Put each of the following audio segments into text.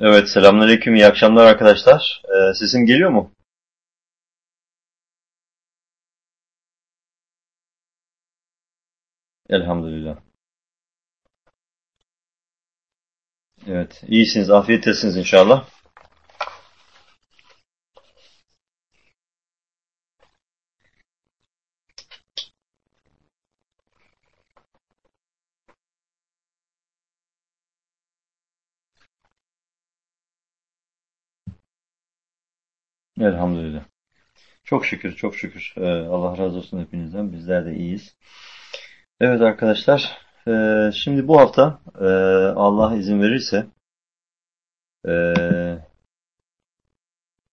Evet, selamünaleyküm, iyi akşamlar arkadaşlar. Ee, sesim geliyor mu? Elhamdülillah. Evet, iyisiniz, afiyettesiniz inşallah. Elhamdülillah. Çok şükür, çok şükür. Ee, Allah razı olsun hepinizden. Bizler de iyiyiz. Evet arkadaşlar, e, şimdi bu hafta e, Allah izin verirse e,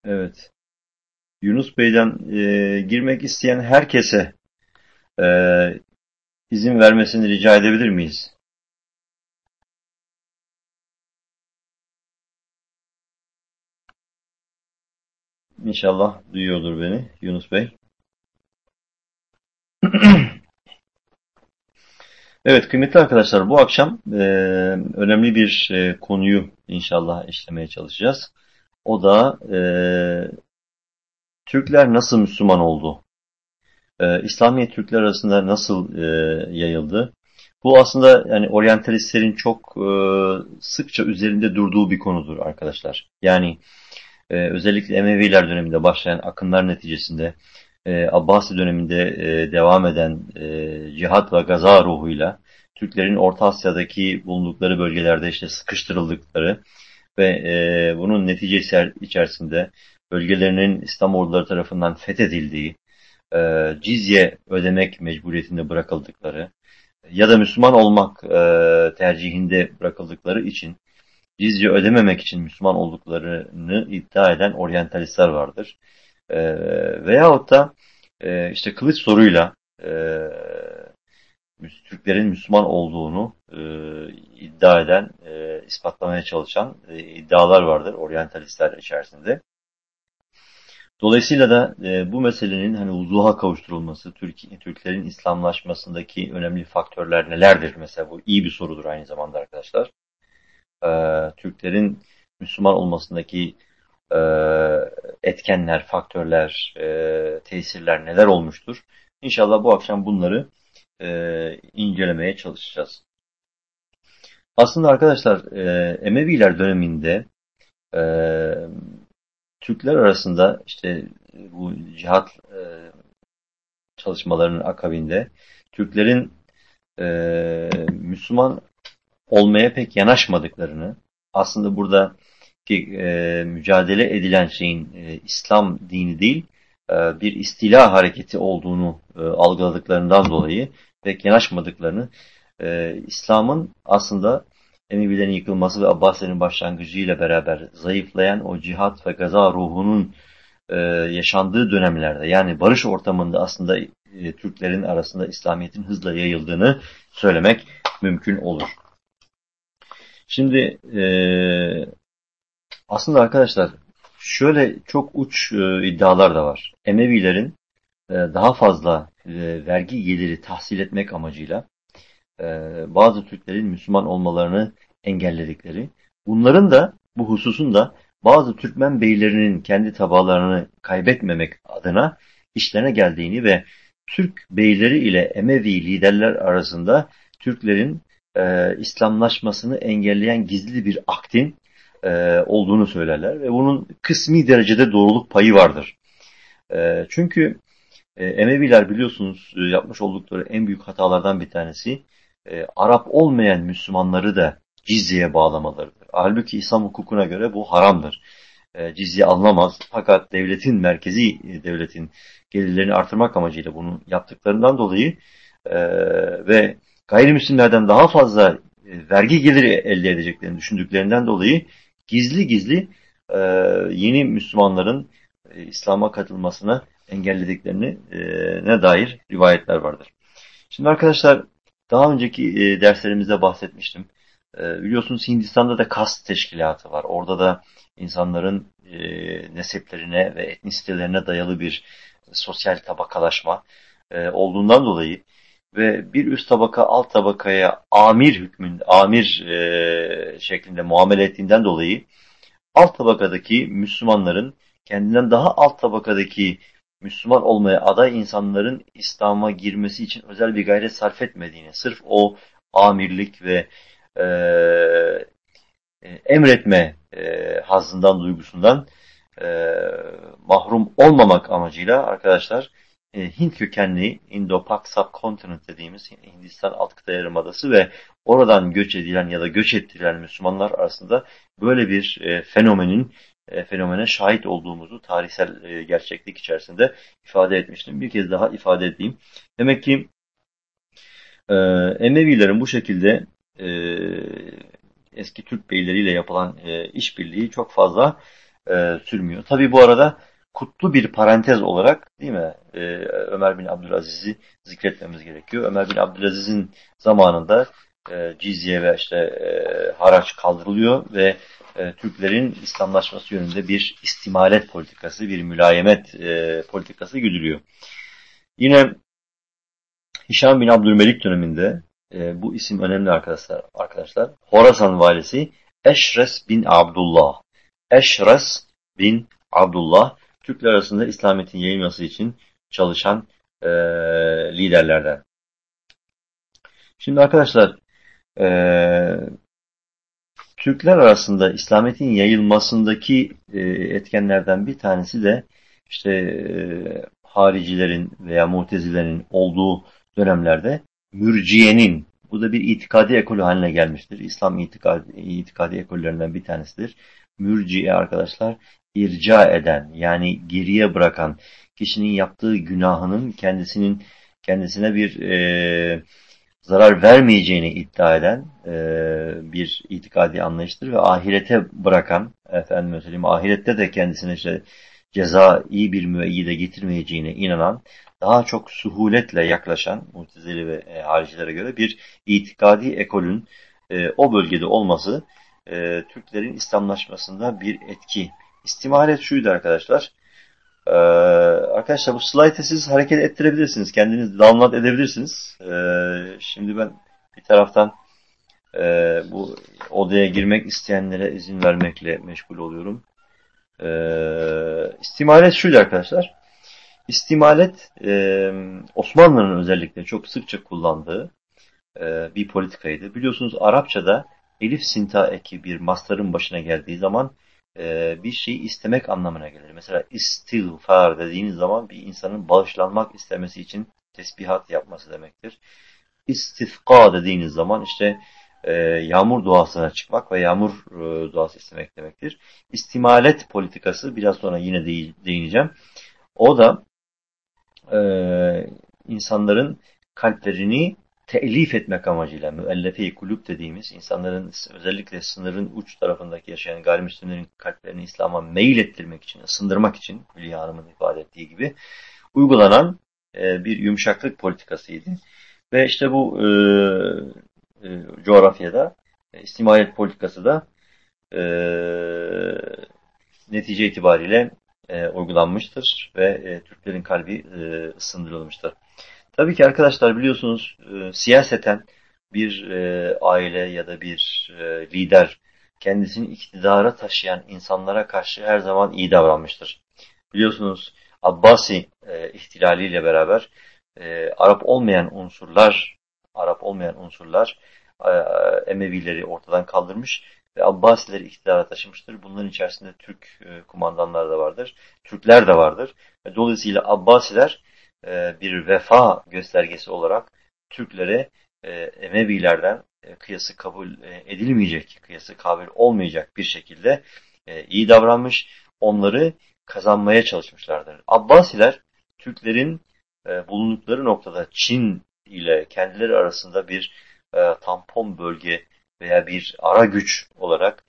evet Yunus Bey'den girmek isteyen herkese izin vermesini rica edebilir miyiz? İnşallah duyuyordur beni Yunus Bey. Evet kıymetli arkadaşlar bu akşam e, önemli bir e, konuyu inşallah işlemeye çalışacağız. O da e, Türkler nasıl Müslüman oldu? E, İslamiyet Türkler arasında nasıl e, yayıldı? Bu aslında yani oryantalistlerin çok e, sıkça üzerinde durduğu bir konudur arkadaşlar. Yani e, özellikle Emeviler döneminde başlayan akınlar neticesinde e, Abbasi döneminde e, devam eden e, cihat ve gaza ruhuyla Türklerin Orta Asya'daki bulundukları bölgelerde işte sıkıştırıldıkları ve e, bunun neticesi içerisinde bölgelerinin İslam orduları tarafından fethedildiği, e, cizye ödemek mecburiyetinde bırakıldıkları ya da Müslüman olmak e, tercihinde bırakıldıkları için cizye ödememek için Müslüman olduklarını iddia eden oryantalistler vardır. E, veyahut da e, işte kılıç soruyla e, Türklerin Müslüman olduğunu e, iddia eden, e, ispatlamaya çalışan e, iddialar vardır oryantalistler içerisinde. Dolayısıyla da e, bu meselenin hani uzuha kavuşturulması, Türk, Türklerin İslamlaşmasındaki önemli faktörler nelerdir? Mesela bu iyi bir sorudur aynı zamanda arkadaşlar. E, Türklerin Müslüman olmasındaki e, etkenler, faktörler, e, tesirler neler olmuştur? İnşallah bu akşam bunları e, incelemeye çalışacağız. Aslında arkadaşlar e, Emeviler döneminde e, Türkler arasında işte bu cihat e, çalışmalarının akabinde Türklerin e, Müslüman olmaya pek yanaşmadıklarını aslında burada ki e, mücadele edilen şeyin e, İslam dini değil e, bir istila hareketi olduğunu e, algıladıklarından dolayı pek yanaşmadıklarını e, İslam'ın aslında Emevilerin yıkılması ve Abbasilerin başlangıcıyla beraber zayıflayan o cihat ve gaza ruhunun e, yaşandığı dönemlerde yani barış ortamında aslında e, Türklerin arasında İslamiyet'in hızla yayıldığını söylemek mümkün olur. Şimdi e, aslında arkadaşlar şöyle çok uç e, iddialar da var. Emevilerin e, daha fazla e, vergi geliri tahsil etmek amacıyla e, bazı Türklerin Müslüman olmalarını engelledikleri, bunların da bu hususun da bazı Türkmen beylerinin kendi tabalarını kaybetmemek adına işlerine geldiğini ve Türk beyleri ile Emevi liderler arasında Türklerin e, İslamlaşmasını engelleyen gizli bir aktin e, olduğunu söylerler ve bunun kısmi derecede doğruluk payı vardır. E, çünkü e, Emeviler biliyorsunuz e, yapmış oldukları en büyük hatalardan bir tanesi e, Arap olmayan Müslümanları da cizyeye bağlamalarıdır. Halbuki İslam hukukuna göre bu haramdır. E, cizye alınamaz. Fakat devletin, merkezi e, devletin gelirlerini artırmak amacıyla bunu yaptıklarından dolayı e, ve gayrimüslimlerden daha fazla e, vergi geliri elde edeceklerini düşündüklerinden dolayı gizli gizli e, yeni Müslümanların e, İslam'a katılmasına engellediklerini ne dair rivayetler vardır. Şimdi arkadaşlar daha önceki derslerimizde bahsetmiştim. Biliyorsunuz Hindistan'da da kast teşkilatı var. Orada da insanların e, neseplerine ve etnisitelerine dayalı bir sosyal tabakalaşma olduğundan dolayı ve bir üst tabaka alt tabakaya amir hükmünde, amir e, şeklinde muamele ettiğinden dolayı alt tabakadaki Müslümanların kendinden daha alt tabakadaki Müslüman olmaya aday insanların İslam'a girmesi için özel bir gayret sarf etmediğini, sırf o amirlik ve e, emretme e, hazından, duygusundan e, mahrum olmamak amacıyla arkadaşlar e, Hint kökenli Indo-Pak Subcontinent dediğimiz Hindistan alt kıta yarımadası ve oradan göç edilen ya da göç ettirilen Müslümanlar arasında böyle bir e, fenomenin e, fenomene şahit olduğumuzu tarihsel gerçeklik içerisinde ifade etmiştim. Bir kez daha ifade edeyim. Demek ki e, Emevilerin bu şekilde eski Türk beyleriyle yapılan işbirliği çok fazla sürmüyor. Tabi bu arada kutlu bir parantez olarak değil mi e, Ömer bin Abdülaziz'i zikretmemiz gerekiyor. Ömer bin Abdülaziz'in zamanında e, cizye ve işte e, haraç kaldırılıyor ve e, Türklerin İslamlaşması yönünde bir istimalet politikası, bir mülayemet e, politikası güdülüyor. Yine Hişam bin Abdülmelik döneminde e, bu isim önemli arkadaşlar. arkadaşlar. Horasan valisi Eşres bin Abdullah. Eşres bin Abdullah Türkler arasında İslamiyet'in yayılması için çalışan e, liderlerden. Şimdi arkadaşlar e, Türkler arasında İslamiyet'in yayılmasındaki e, etkenlerden bir tanesi de işte e, haricilerin veya mutezilerin olduğu dönemlerde mürciyenin, bu da bir itikadi ekolü haline gelmiştir. İslam itikadi, itikadi ekollerinden bir tanesidir. Mürciye arkadaşlar irca eden yani geriye bırakan kişinin yaptığı günahının kendisinin kendisine bir e, zarar vermeyeceğini iddia eden e, bir itikadi anlayıştır ve ahirete bırakan efendim söyleyeyim ahirette de kendisine işte ceza iyi bir müeyyide getirmeyeceğine inanan daha çok suhuletle yaklaşan mutezeli ve e, haricilere göre bir itikadi ekolün e, o bölgede olması e, Türklerin İslamlaşmasında bir etki. İstimalet şuydu arkadaşlar. Ee, arkadaşlar bu slaytı siz hareket ettirebilirsiniz. Kendiniz download edebilirsiniz. Ee, şimdi ben bir taraftan e, bu odaya girmek isteyenlere izin vermekle meşgul oluyorum. Ee, istimalet şuydu arkadaşlar. İstimalet e, Osmanlı'nın özellikle çok sıkça kullandığı e, bir politikaydı. Biliyorsunuz Arapçada elif sinta eki bir mastarın başına geldiği zaman e, bir şeyi istemek anlamına gelir. Mesela istiğfar dediğiniz zaman bir insanın bağışlanmak istemesi için tesbihat yapması demektir. İstifka dediğiniz zaman işte e, yağmur duasına çıkmak ve yağmur e, duası istemek demektir. İstimalet politikası biraz sonra yine değineceğim. O da insanların kalplerini telif etmek amacıyla müellefe-i kulüp dediğimiz insanların özellikle sınırın uç tarafındaki yaşayan gayrimüslimlerin kalplerini İslam'a meyil ettirmek için, ısındırmak için Hülya Hanım'ın ifade ettiği gibi uygulanan e, bir yumuşaklık politikasıydı. Ve işte bu e, e, coğrafyada e, istimayet politikası da e, netice itibariyle e, uygulanmıştır ve e, Türklerin kalbi e, ısındırılmıştır. Tabii ki arkadaşlar biliyorsunuz e, siyaseten bir e, aile ya da bir e, lider kendisini iktidara taşıyan insanlara karşı her zaman iyi davranmıştır. Biliyorsunuz Abbasi e, ihtilaliyle beraber e, Arap olmayan unsurlar Arap olmayan unsurlar e, Emevileri ortadan kaldırmış ve Abbasileri iktidara taşımıştır. Bunların içerisinde Türk e, kumandanlar da vardır. Türkler de vardır. Dolayısıyla Abbasiler e, bir vefa göstergesi olarak Türklere e, Emevilerden e, kıyası kabul edilmeyecek, kıyası kabil olmayacak bir şekilde iyi davranmış, onları kazanmaya çalışmışlardır. Abbasiler Türklerin bulundukları noktada Çin ile kendileri arasında bir tampon bölge veya bir ara güç olarak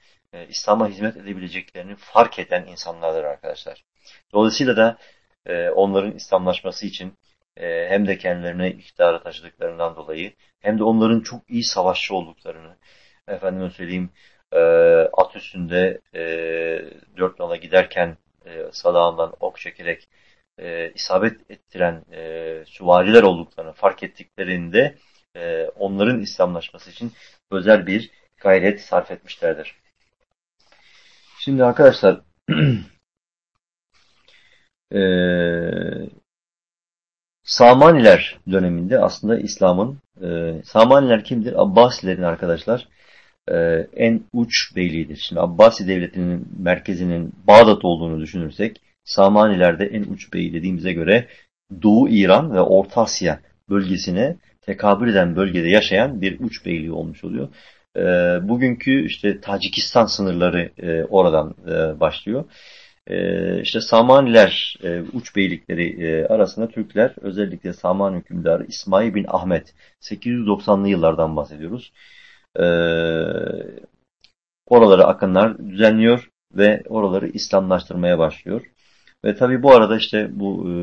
İslam'a hizmet edebileceklerini fark eden insanlardır arkadaşlar. Dolayısıyla da e, onların İslamlaşması için e, hem de kendilerine iktidara taşıdıklarından dolayı hem de onların çok iyi savaşçı olduklarını efendime söyleyeyim e, at üstünde e, dört nala giderken e, sadağından ok çekerek e, isabet ettiren e, süvariler olduklarını fark ettiklerinde e, onların İslamlaşması için özel bir gayret sarf etmişlerdir. Şimdi arkadaşlar e, Samaniler döneminde aslında İslam'ın e, Samaniler kimdir? Abbasilerin arkadaşlar e, en uç beyliğidir. Şimdi Abbasi devletinin merkezinin Bağdat olduğunu düşünürsek Samanilerde en uç beyi dediğimize göre Doğu İran ve Orta Asya bölgesine tekabül eden bölgede yaşayan bir uç beyliği olmuş oluyor. E, bugünkü işte Tacikistan sınırları e, oradan e, başlıyor. E, işte Samaniler e, uç beylikleri e, arasında Türkler özellikle Saman hükümdarı İsmail bin Ahmet 890'lı yıllardan bahsediyoruz. E, oraları akınlar düzenliyor ve oraları İslamlaştırmaya başlıyor. Ve tabi bu arada işte bu e,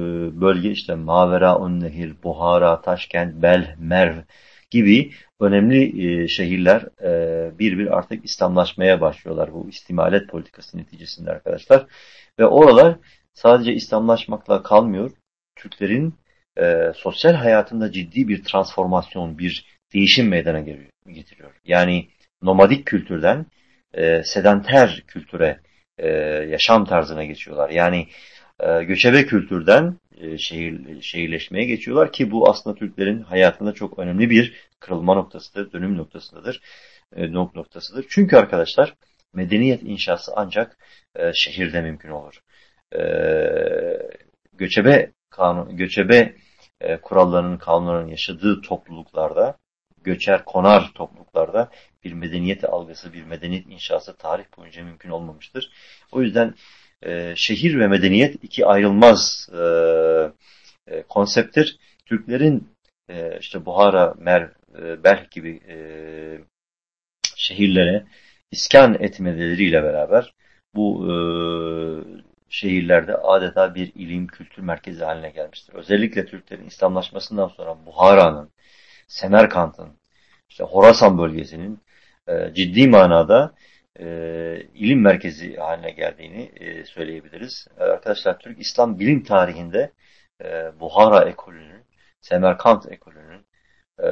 bölge işte Mavera, Nehir, Buhara, Taşkent, Bel, Merv gibi önemli e, şehirler e, bir bir artık İslamlaşmaya başlıyorlar bu istimalet politikası neticesinde arkadaşlar. Ve oralar sadece İslamlaşmakla kalmıyor. Türklerin sosyal hayatında ciddi bir transformasyon, bir değişim meydana getiriyor. Yani nomadik kültürden sedanter kültüre e, yaşam tarzına geçiyorlar. Yani e, göçebe kültürden e, şehir, şehirleşmeye geçiyorlar ki bu aslında Türklerin hayatında çok önemli bir kırılma noktasıdır, dönüm noktasıdır. E, noktasıdır. Çünkü arkadaşlar medeniyet inşası ancak e, şehirde mümkün olur. E, göçebe kanun, göçebe e, kurallarının, kanunlarının yaşadığı topluluklarda, göçer konar topluluklarda bir medeniyet algısı, bir medeniyet inşası tarih boyunca mümkün olmamıştır. O yüzden e, şehir ve medeniyet iki ayrılmaz e, e, konsepttir. Türklerin e, işte Buhara, Mer, e, Belh gibi e, şehirlere iskan etmeleriyle beraber bu e, şehirlerde adeta bir ilim, kültür merkezi haline gelmiştir. Özellikle Türklerin İslamlaşmasından sonra Buhara'nın, Semerkant'ın, işte Horasan bölgesinin e, ciddi manada e, ilim merkezi haline geldiğini e, söyleyebiliriz. E, arkadaşlar Türk İslam bilim tarihinde e, Buhara ekolünün, Semerkant ekolünün, e,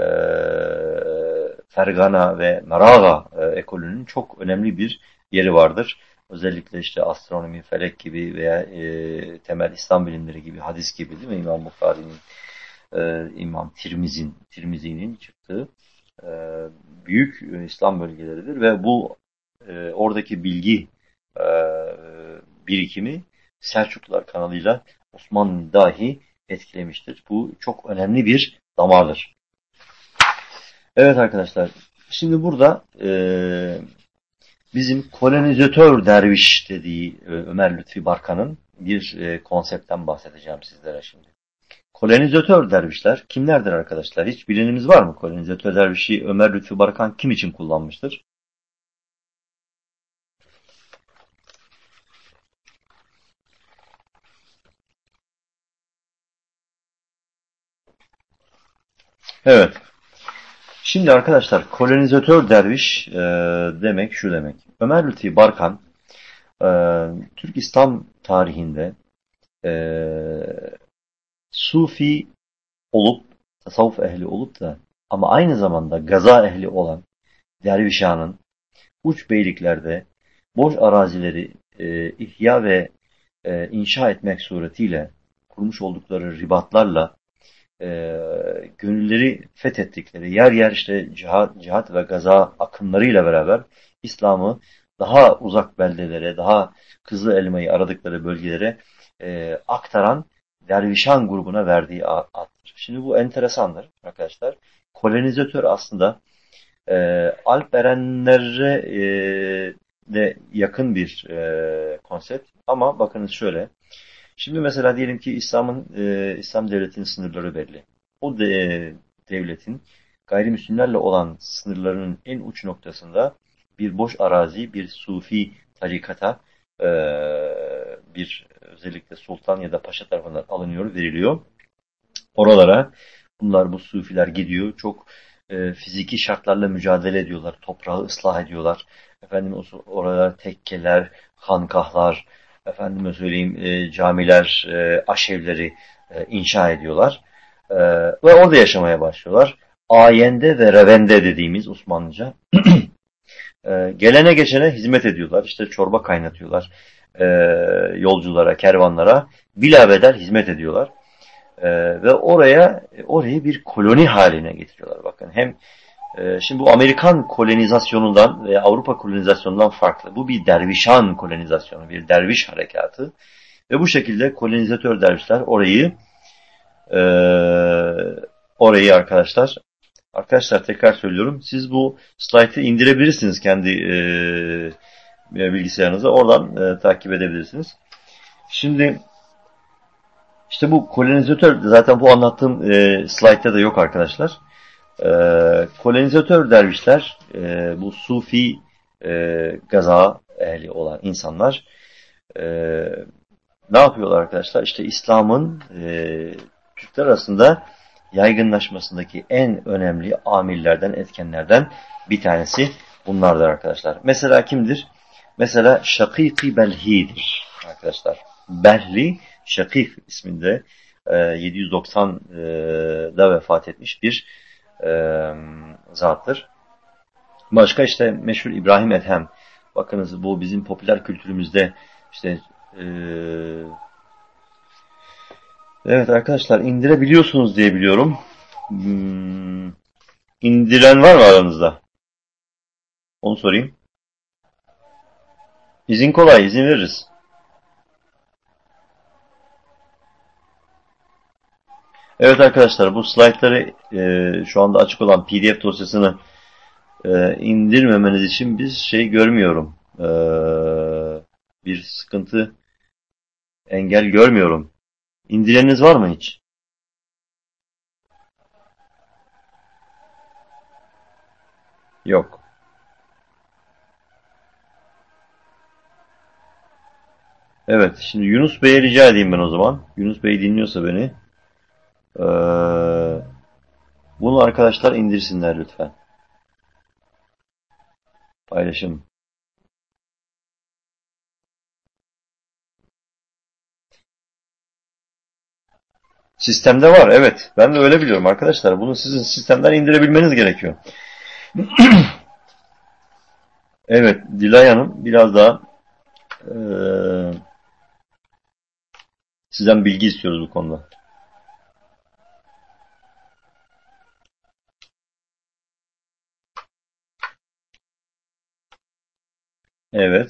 Fergana ve Meraga e, ekolünün çok önemli bir yeri vardır. Özellikle işte astronomi, felek gibi veya e, temel İslam bilimleri gibi, hadis gibi değil mi? İmam Bukhari'nin, e, İmam Tirmiz'in, Tirmizi'nin çıktığı e, büyük e, İslam bölgeleridir ve bu e, oradaki bilgi birikimi Selçuklular kanalıyla Osmanlı dahi etkilemiştir. Bu çok önemli bir damardır. Evet arkadaşlar, şimdi burada e, bizim kolonizatör derviş dediği e, Ömer Lütfi Barkan'ın bir e, konseptten bahsedeceğim sizlere şimdi. Kolonizatör dervişler kimlerdir arkadaşlar? Hiç bilinimiz var mı? Kolonizatör dervişi Ömer Lütfü Barkan kim için kullanmıştır? Evet. Şimdi arkadaşlar kolonizatör derviş e, demek şu demek. Ömer Lütfi Barkan e, Türk İslam tarihinde e, Sufi olup, tasavvuf ehli olup da ama aynı zamanda gaza ehli olan dervişanın uç beyliklerde boş arazileri e, ihya ve e, inşa etmek suretiyle kurmuş oldukları ribatlarla e, gönülleri fethettikleri yer yer işte cihat, cihat ve gaza akımlarıyla beraber İslam'ı daha uzak beldelere, daha kızıl elmayı aradıkları bölgelere e, aktaran Dervişan grubuna verdiği addır. Şimdi bu enteresandır arkadaşlar. Kolonizatör aslında e, Alperenlere e, de yakın bir e, konsept. Ama bakınız şöyle. Şimdi mesela diyelim ki İslam'ın e, İslam devletinin sınırları belli. O de, devletin gayrimüslimlerle olan sınırlarının en uç noktasında bir boş arazi, bir sufi tarikata e, bir özellikle sultan ya da paşa tarafından alınıyor, veriliyor. Oralara bunlar bu sufiler gidiyor. Çok e, fiziki şartlarla mücadele ediyorlar. Toprağı ıslah ediyorlar. Efendim oralar tekkeler, hankahlar, efendime söyleyeyim e, camiler, e, aşevleri e, inşa ediyorlar. E, ve orada yaşamaya başlıyorlar. Ayende ve revende dediğimiz Osmanlıca e, gelene geçene hizmet ediyorlar. İşte çorba kaynatıyorlar e, yolculara, kervanlara bilabedel hizmet ediyorlar. E, ve oraya orayı bir koloni haline getiriyorlar. Bakın hem e, şimdi bu Amerikan kolonizasyonundan ve Avrupa kolonizasyonundan farklı. Bu bir dervişan kolonizasyonu, bir derviş harekatı. Ve bu şekilde kolonizatör dervişler orayı e, orayı arkadaşlar arkadaşlar tekrar söylüyorum. Siz bu slaytı indirebilirsiniz kendi e, bilgisayarınıza. Oradan e, takip edebilirsiniz. Şimdi işte bu kolonizatör zaten bu anlattığım e, slaytta da yok arkadaşlar. E, kolonizatör dervişler e, bu sufi e, gaza ehli olan insanlar e, ne yapıyorlar arkadaşlar? İşte İslam'ın e, Türkler arasında yaygınlaşmasındaki en önemli amillerden, etkenlerden bir tanesi bunlardır arkadaşlar. Mesela kimdir? Mesela Şakiki Belhi'dir arkadaşlar. Belhi, Şakik isminde e, 790'da vefat etmiş bir e, zattır. Başka işte meşhur İbrahim Ethem. Bakınız bu bizim popüler kültürümüzde işte e, evet arkadaşlar indirebiliyorsunuz diye biliyorum. Hmm, indiren var mı aranızda? Onu sorayım. İzin kolay, izin veririz. Evet arkadaşlar bu slaytları e, şu anda açık olan pdf dosyasını e, indirmemeniz için bir şey görmüyorum. E, bir sıkıntı, engel görmüyorum. İndireniniz var mı hiç? Yok. Evet, şimdi Yunus Bey'e rica edeyim ben o zaman. Yunus Bey dinliyorsa beni. Ee, bunu arkadaşlar indirsinler lütfen. Paylaşım. Sistemde var, evet. Ben de öyle biliyorum arkadaşlar. Bunu sizin sistemden indirebilmeniz gerekiyor. evet, Dilay Hanım biraz daha e, sizden bilgi istiyoruz bu konuda. Evet.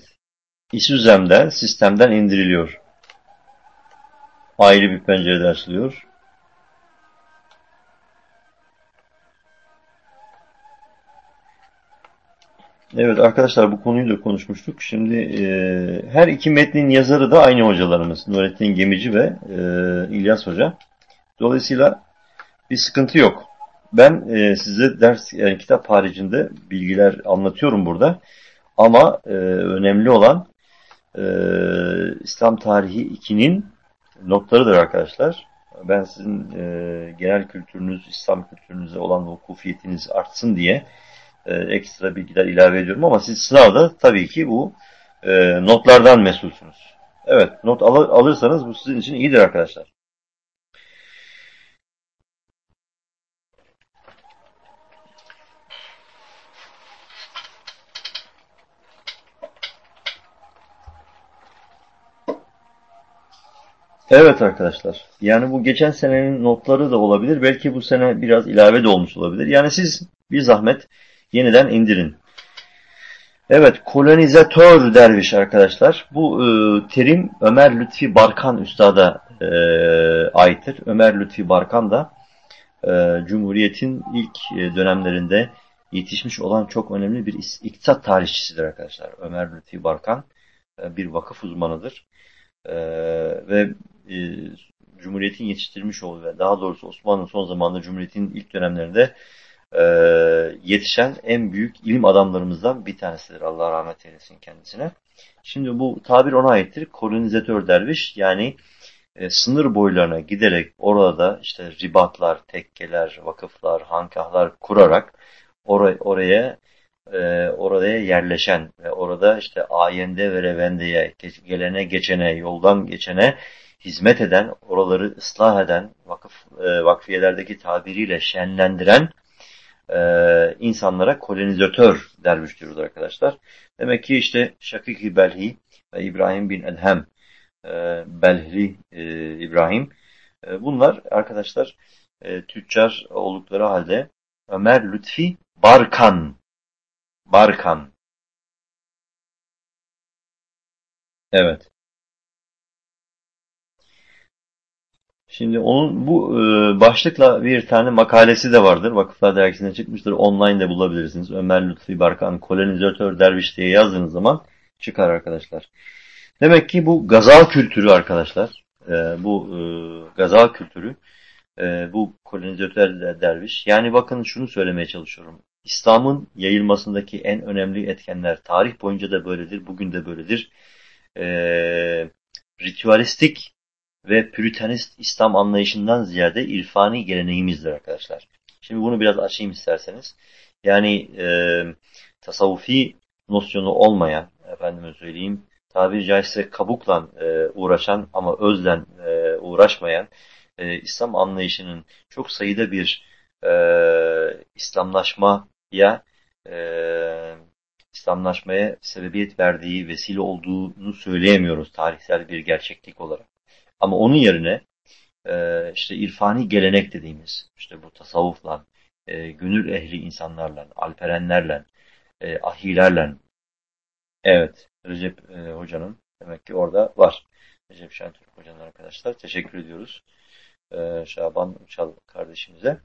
İSÜZEM'den, sistemden indiriliyor. Ayrı bir pencerede açılıyor. Evet arkadaşlar bu konuyu da konuşmuştuk. Şimdi e, her iki metnin yazarı da aynı hocalarımız. Nurettin Gemici ve e, İlyas Hoca. Dolayısıyla bir sıkıntı yok. Ben e, size ders yani kitap haricinde bilgiler anlatıyorum burada. Ama e, önemli olan e, İslam Tarihi 2'nin notlarıdır arkadaşlar. Ben sizin e, genel kültürünüz, İslam kültürünüze olan vukufiyetiniz artsın diye e, ekstra bilgiler ilave ediyorum ama siz sınavda tabii ki bu e, notlardan mesulsünüz. Evet, not al alırsanız bu sizin için iyidir arkadaşlar. Evet arkadaşlar. Yani bu geçen senenin notları da olabilir. Belki bu sene biraz ilave de olmuş olabilir. Yani siz bir zahmet yeniden indirin. Evet, kolonizatör derviş arkadaşlar. Bu e, terim Ömer Lütfi Barkan Üstad'a e, aittir. Ömer Lütfi Barkan da e, Cumhuriyet'in ilk e, dönemlerinde yetişmiş olan çok önemli bir iktisat tarihçisidir arkadaşlar. Ömer Lütfi Barkan e, bir vakıf uzmanıdır. E, ve e, Cumhuriyet'in yetiştirmiş olduğu ve daha doğrusu Osmanlı son zamanında Cumhuriyet'in ilk dönemlerinde e, yetişen en büyük ilim adamlarımızdan bir tanesidir. Allah rahmet eylesin kendisine. Şimdi bu tabir ona aittir. Kolonizatör derviş yani e, sınır boylarına giderek orada işte ribatlar, tekkeler, vakıflar, hankahlar kurarak or oraya e, oraya yerleşen ve orada işte ayende ve revendeye, gelene geçene, yoldan geçene hizmet eden, oraları ıslah eden, vakıf e, vakfiyelerdeki tabiriyle şenlendiren e, insanlara kolonizatör derviş diyoruz arkadaşlar. Demek ki işte Şakiki Belhi ve İbrahim bin Edhem e, Belhli e, İbrahim e, bunlar arkadaşlar e, tüccar oldukları halde Ömer Lütfi Barkan Barkan Evet. Şimdi onun bu e, başlıkla bir tane makalesi de vardır. Vakıflar Dergisi'ne çıkmıştır. Online de bulabilirsiniz. Ömer Lütfi Barkan kolonizatör derviş diye yazdığınız zaman çıkar arkadaşlar. Demek ki bu gazal kültürü arkadaşlar. E, bu e, gazal kültürü bu kolonizatör derviş. Yani bakın şunu söylemeye çalışıyorum. İslam'ın yayılmasındaki en önemli etkenler tarih boyunca da böyledir, bugün de böyledir. E, ritüalistik ve püritanist İslam anlayışından ziyade irfani geleneğimizdir arkadaşlar. Şimdi bunu biraz açayım isterseniz. Yani e, tasavvufi nosyonu olmayan, efendime söyleyeyim, tabiri caizse kabukla e, uğraşan ama özlen e, uğraşmayan e, İslam anlayışının çok sayıda bir e, İslamlaşmaya e, İslamlaşmaya sebebiyet verdiği, vesile olduğunu söyleyemiyoruz tarihsel bir gerçeklik olarak. Ama onun yerine e, işte irfani gelenek dediğimiz, işte bu tasavvufla, e, gönül ehli insanlarla, alperenlerle, e, ahilerle, evet Recep e, Hoca'nın demek ki orada var. Recep Şentürk Hoca'nın arkadaşlar. Teşekkür ediyoruz. E, Şaban Uçal kardeşimize.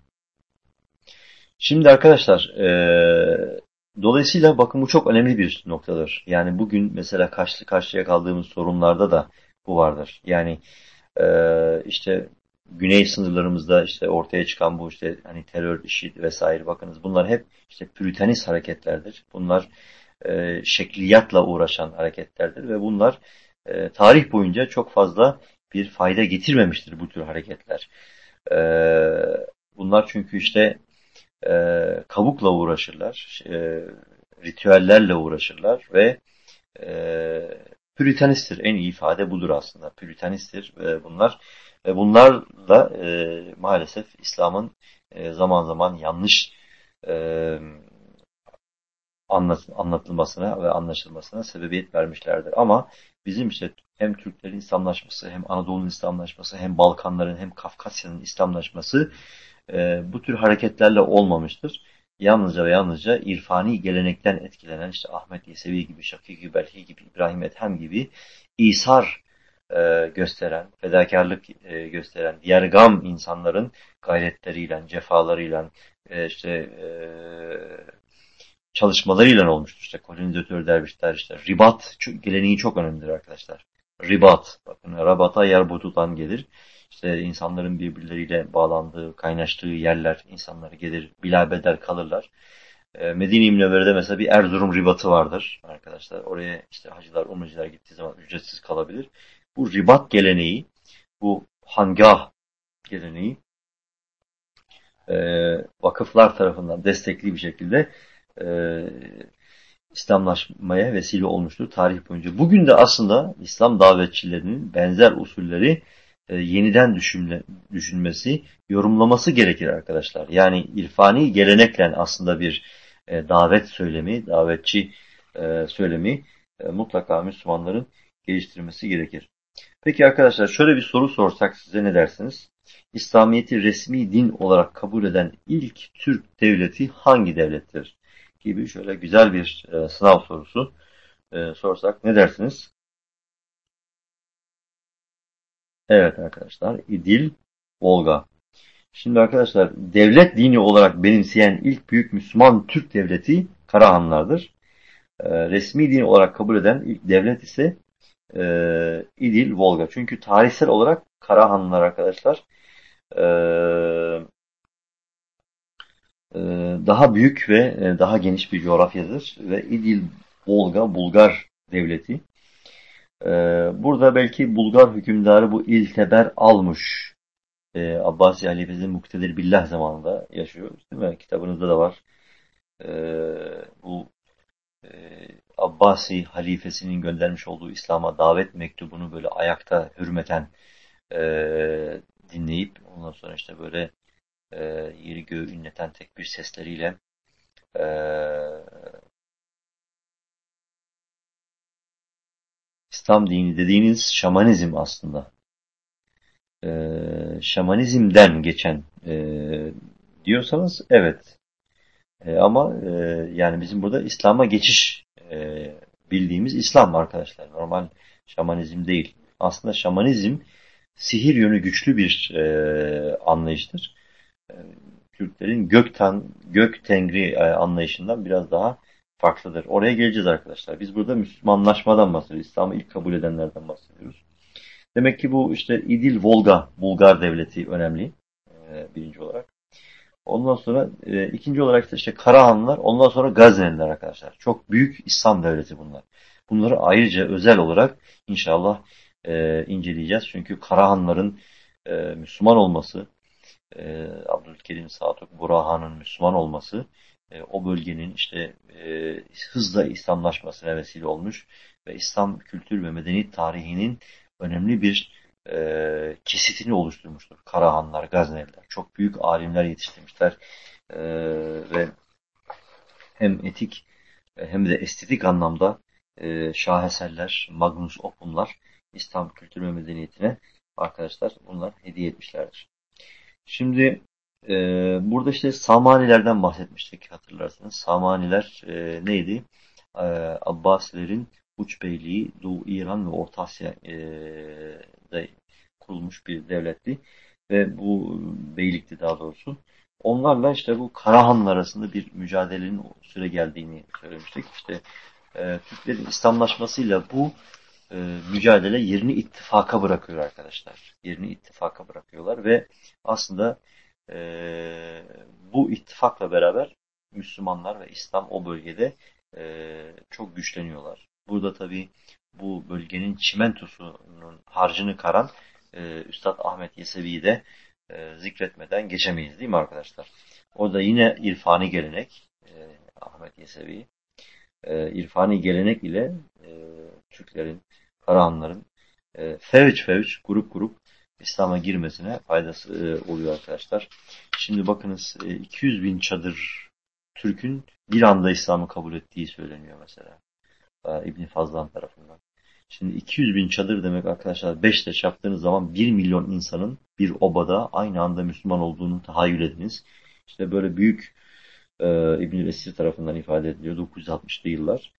Şimdi arkadaşlar e, dolayısıyla bakın bu çok önemli bir noktadır. Yani bugün mesela karşı karşıya kaldığımız sorunlarda da bu vardır. Yani e, işte güney sınırlarımızda işte ortaya çıkan bu işte hani terör işi vesaire bakınız bunlar hep işte püritanist hareketlerdir. Bunlar e, şekliyatla uğraşan hareketlerdir ve bunlar e, tarih boyunca çok fazla bir fayda getirmemiştir bu tür hareketler. E, bunlar çünkü işte e, kabukla uğraşırlar, e, ritüellerle uğraşırlar ve e, püritanisttir. En iyi ifade budur aslında. Püritanisttir e, bunlar. Ve bunlarla e, maalesef İslam'ın e, zaman zaman yanlış e, anlat, anlatılmasına ve anlaşılmasına sebebiyet vermişlerdir. Ama bizim işte hem Türklerin İslamlaşması, hem Anadolu'nun İslamlaşması, hem Balkanların, hem Kafkasya'nın İslamlaşması e, bu tür hareketlerle olmamıştır. Yalnızca ve yalnızca irfani gelenekten etkilenen işte Ahmet Yesevi gibi, Şakir Belhi gibi, İbrahim Ethem gibi İsar e, gösteren, fedakarlık e, gösteren, diğer insanların gayretleriyle, cefalarıyla, e, işte e, çalışmalarıyla olmuştur. İşte kolonizatör dervişler işte ribat geleneği çok önemlidir arkadaşlar. Ribat. Bakın rabata yer butudan gelir. İşte insanların birbirleriyle bağlandığı, kaynaştığı yerler insanları gelir, bilabeder kalırlar. Ee, Medine-i Münevvere'de mesela bir Erzurum ribatı vardır arkadaşlar. Oraya işte hacılar, umreciler gittiği zaman ücretsiz kalabilir. Bu ribat geleneği, bu hangah geleneği e, vakıflar tarafından destekli bir şekilde e, İslamlaşmaya vesile olmuştur tarih boyunca. Bugün de aslında İslam davetçilerinin benzer usulleri e, yeniden düşünme, düşünmesi, yorumlaması gerekir arkadaşlar. Yani irfani gelenekle aslında bir e, davet söylemi, davetçi e, söylemi e, mutlaka Müslümanların geliştirmesi gerekir. Peki arkadaşlar şöyle bir soru sorsak size ne dersiniz? İslamiyet'i resmi din olarak kabul eden ilk Türk devleti hangi devlettir? gibi şöyle güzel bir e, sınav sorusu e, sorsak ne dersiniz? Evet arkadaşlar İdil Volga. Şimdi arkadaşlar devlet dini olarak benimseyen ilk büyük Müslüman Türk devleti Karahanlardır. E, resmi din olarak kabul eden ilk devlet ise e, İdil Volga. Çünkü tarihsel olarak Karahanlılar arkadaşlar e, ee, daha büyük ve e, daha geniş bir coğrafyadır ve İdil Volga Bulgar devleti. Ee, burada belki Bulgar hükümdarı bu İlteber almış. Ee, Abbasi halifesi Muktedir Billah zamanında yaşıyor. Değil mi? Kitabınızda da var. Bu e, Abbasi halifesinin göndermiş olduğu İslam'a davet mektubunu böyle ayakta hürmeten e, dinleyip ondan sonra işte böyle e, yeri göğü ünleten tek bir sesleriyle e, İslam dini dediğiniz şamanizm aslında. E, şamanizmden geçen e, diyorsanız evet. E, ama e, yani bizim burada İslam'a geçiş e, bildiğimiz İslam arkadaşlar. Normal şamanizm değil. Aslında şamanizm sihir yönü güçlü bir e, anlayıştır. E, Türklerin gökten, gök tengri e, anlayışından biraz daha farklıdır. Oraya geleceğiz arkadaşlar. Biz burada Müslümanlaşmadan bahsediyoruz. İslam'ı ilk kabul edenlerden bahsediyoruz. Demek ki bu işte İdil Volga Bulgar devleti önemli. E, birinci olarak. Ondan sonra e, ikinci olarak da işte Karahanlılar, ondan sonra Gazneliler arkadaşlar. Çok büyük İslam devleti bunlar. Bunları ayrıca özel olarak inşallah e, inceleyeceğiz. Çünkü Karahanların e, Müslüman olması, e, Abdülkerim Sadık Burahan'ın Müslüman olması e, o bölgenin işte e, hızla İslamlaşmasına vesile olmuş ve İslam kültür ve medeniyet tarihinin önemli bir e, kesitini oluşturmuştur. Karahanlar, Gazneliler. Çok büyük alimler yetiştirmişler e, ve hem etik hem de estetik anlamda e, şaheserler, Magnus Opumlar İslam kültür ve medeniyetine arkadaşlar bunlar hediye etmişlerdir. Şimdi e, burada işte Samanilerden bahsetmiştik hatırlarsanız. Samaniler e, neydi? E, Abbasilerin uç beyliği Doğu İran ve Orta Asya'da kurulmuş bir devletti. Ve bu beylikti daha doğrusu. Onlarla işte bu Karahanlar arasında bir mücadelenin süre geldiğini söylemiştik. İşte e, Türklerin İslamlaşmasıyla bu e, mücadele yerini ittifaka bırakıyor arkadaşlar. Yerini ittifaka bırakıyorlar ve aslında e, bu ittifakla beraber Müslümanlar ve İslam o bölgede e, çok güçleniyorlar. Burada tabi bu bölgenin çimentosunun harcını karan e, Üstad Ahmet Yesevi'yi de e, zikretmeden geçemeyiz değil mi arkadaşlar? O da yine irfani gelenek e, Ahmet Yesevi. E, irfani gelenek ile e, Türklerin, Karahanların e, fevç fevç, grup grup İslam'a girmesine faydası e, oluyor arkadaşlar. Şimdi bakınız e, 200 bin çadır Türk'ün bir anda İslam'ı kabul ettiği söyleniyor mesela. E, İbni Fazlan tarafından. Şimdi 200 bin çadır demek arkadaşlar 5 ile çarptığınız zaman 1 milyon insanın bir obada aynı anda Müslüman olduğunu tahayyül ediniz. İşte böyle büyük e, İbnül Esir tarafından ifade ediliyor 960'lı yıllar.